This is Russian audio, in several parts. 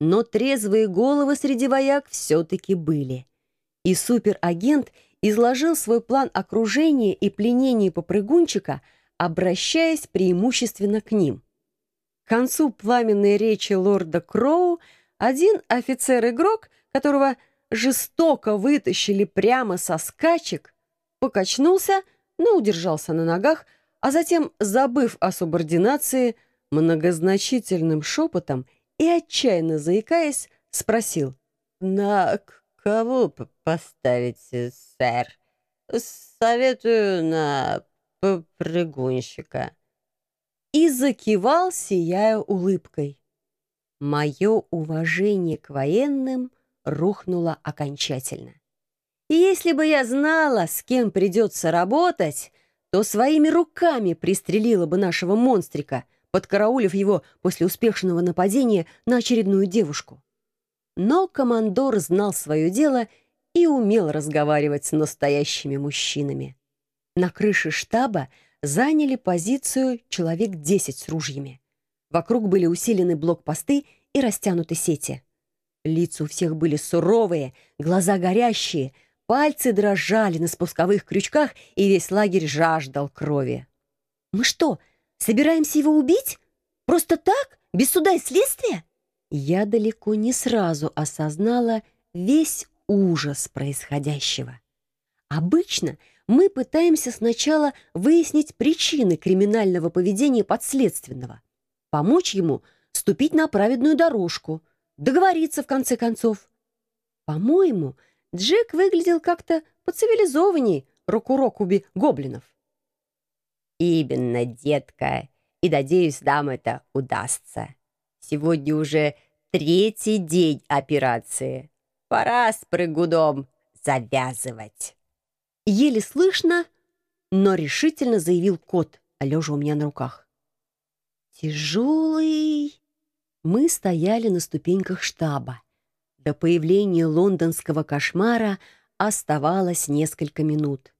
но трезвые головы среди вояк все-таки были. И суперагент изложил свой план окружения и пленения попрыгунчика, обращаясь преимущественно к ним. К концу пламенной речи лорда Кроу один офицер-игрок, которого жестоко вытащили прямо со скачек, покачнулся, но удержался на ногах, а затем, забыв о субординации, многозначительным шепотом и отчаянно заикаясь, спросил. «На кого поставить, сэр? Советую на прыгунщика». И закивал, сияя улыбкой. Мое уважение к военным рухнуло окончательно. И если бы я знала, с кем придется работать, то своими руками пристрелила бы нашего монстрика, подкараулив его после успешного нападения на очередную девушку. Но командор знал свое дело и умел разговаривать с настоящими мужчинами. На крыше штаба заняли позицию человек 10 с ружьями. Вокруг были усилены блокпосты и растянуты сети. Лица у всех были суровые, глаза горящие, пальцы дрожали на спусковых крючках, и весь лагерь жаждал крови. «Мы что, собираемся его убить? Просто так? Без суда и следствия?» Я далеко не сразу осознала весь ужас происходящего. Обычно мы пытаемся сначала выяснить причины криминального поведения подследственного, помочь ему ступить на праведную дорожку — договориться в конце концов. По-моему, Джек выглядел как-то поцивилизованней Рокурокуби гоблинов. «Именно, детка, и, надеюсь, нам это удастся. Сегодня уже третий день операции. Пора с прыгуном завязывать». Еле слышно, но решительно заявил кот, лежа у меня на руках. «Тяжелый мы стояли на ступеньках штаба. До появления лондонского кошмара оставалось несколько минут.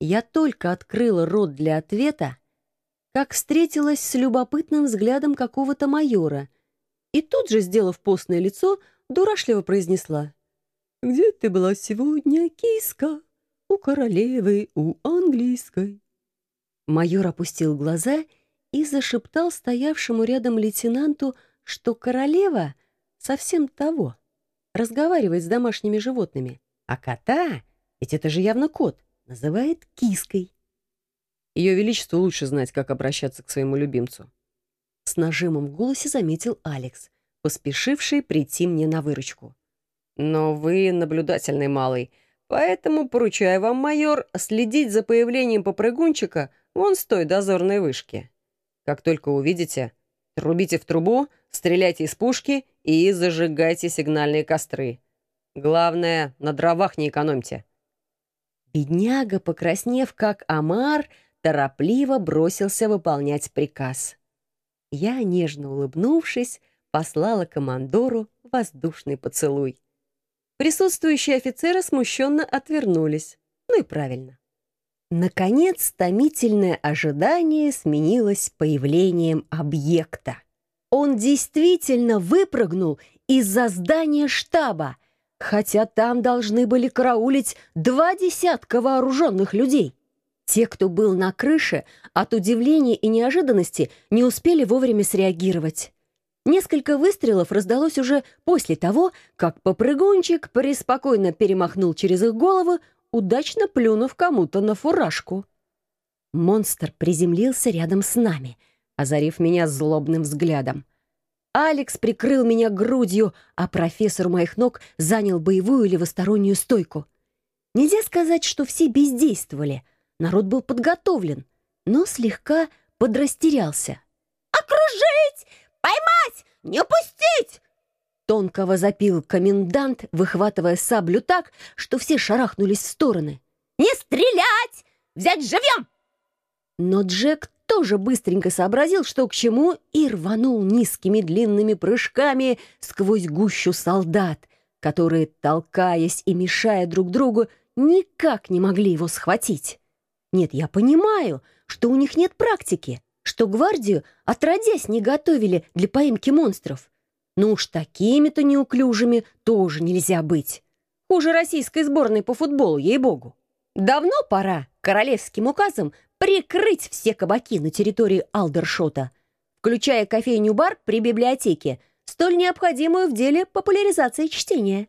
Я только открыла рот для ответа, как встретилась с любопытным взглядом какого-то майора и тут же, сделав постное лицо, дурашливо произнесла. «Где ты была сегодня, киска? У королевы, у английской?» Майор опустил глаза и зашептал стоявшему рядом лейтенанту что королева совсем того, разговаривает с домашними животными, а кота, ведь это же явно кот, называет киской. Ее Величество лучше знать, как обращаться к своему любимцу. С нажимом в голосе заметил Алекс, поспешивший прийти мне на выручку. «Но вы наблюдательный малый, поэтому поручаю вам, майор, следить за появлением попрыгунчика вон с той дозорной вышки. Как только увидите, трубите в трубу стреляйте из пушки и зажигайте сигнальные костры. Главное, на дровах не экономьте». Бедняга, покраснев как омар, торопливо бросился выполнять приказ. Я, нежно улыбнувшись, послала командору воздушный поцелуй. Присутствующие офицеры смущенно отвернулись. Ну и правильно. Наконец, томительное ожидание сменилось появлением объекта. Он действительно выпрыгнул из-за здания штаба, хотя там должны были караулить два десятка вооруженных людей. Те, кто был на крыше, от удивления и неожиданности не успели вовремя среагировать. Несколько выстрелов раздалось уже после того, как попрыгунчик преспокойно перемахнул через их головы, удачно плюнув кому-то на фуражку. Монстр приземлился рядом с нами — озарив меня злобным взглядом. Алекс прикрыл меня грудью, а профессор у моих ног занял боевую левостороннюю стойку. Нельзя сказать, что все бездействовали. Народ был подготовлен, но слегка подрастерялся. «Окружить! Поймать! Не упустить!» Тонко возопил комендант, выхватывая саблю так, что все шарахнулись в стороны. «Не стрелять! Взять живьем!» Но Джек тоже быстренько сообразил, что к чему, и рванул низкими длинными прыжками сквозь гущу солдат, которые, толкаясь и мешая друг другу, никак не могли его схватить. Нет, я понимаю, что у них нет практики, что гвардию отродясь не готовили для поимки монстров. Ну уж такими-то неуклюжими тоже нельзя быть. Хуже российской сборной по футболу, ей-богу. Давно пора королевским указом прикрыть все кабаки на территории Алдершота, включая кофейню-бар при библиотеке, столь необходимую в деле популяризации чтения.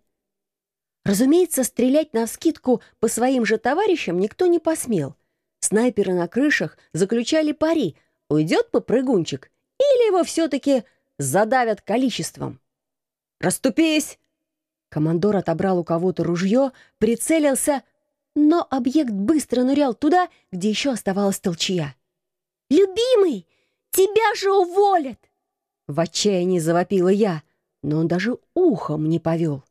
Разумеется, стрелять на навскидку по своим же товарищам никто не посмел. Снайперы на крышах заключали пари, уйдет попрыгунчик или его все-таки задавят количеством. «Раступись!» Командор отобрал у кого-то ружье, прицелился, но объект быстро нырял туда, где еще оставалась толчья. «Любимый, тебя же уволят!» В отчаянии завопила я, но он даже ухом не повел.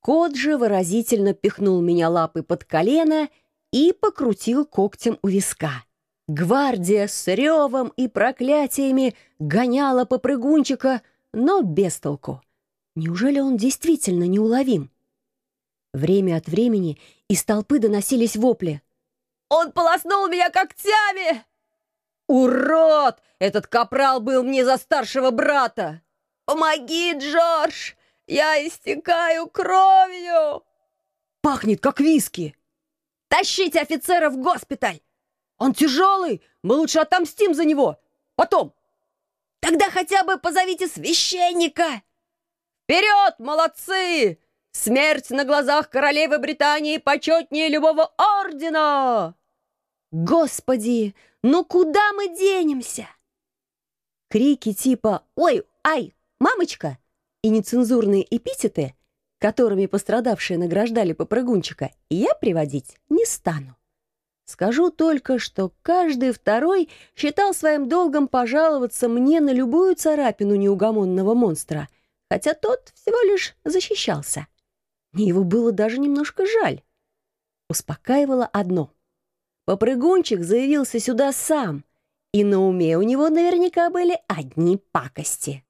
Кот же выразительно пихнул меня лапой под колено и покрутил когтем у виска. Гвардия с ревом и проклятиями гоняла попрыгунчика, но без толку. Неужели он действительно неуловим? Время от времени из толпы доносились вопли. «Он полоснул меня когтями!» «Урод! Этот капрал был мне за старшего брата!» «Помоги, Джордж! Я истекаю кровью!» «Пахнет, как виски!» «Тащите офицера в госпиталь!» «Он тяжелый! Мы лучше отомстим за него! Потом!» «Тогда хотя бы позовите священника!» «Вперед, молодцы! Смерть на глазах королевы Британии почетнее любого ордена!» «Господи, ну куда мы денемся?» Крики типа «Ой, ай, мамочка!» и нецензурные эпитеты, которыми пострадавшие награждали попрыгунчика, я приводить не стану. Скажу только, что каждый второй считал своим долгом пожаловаться мне на любую царапину неугомонного монстра, хотя тот всего лишь защищался. Мне его было даже немножко жаль. Успокаивало одно. Попрыгунчик заявился сюда сам, и на уме у него наверняка были одни пакости.